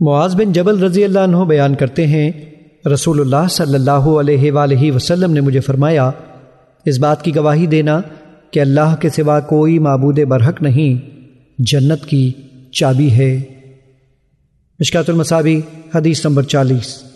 معاذ بن جبل رضی اللہ عنہ بیان کرتے ہیں، رسول اللہ صلی اللہ علیہ وآلہ وسلم نے مجھے فرمایا، اس بات کی گواہی دینا کہ اللہ کے سوا کوئی معبود برحق نہیں، جنت کی چابی ہے۔ مشکات المصابی، حدیث نمبر چالیس۔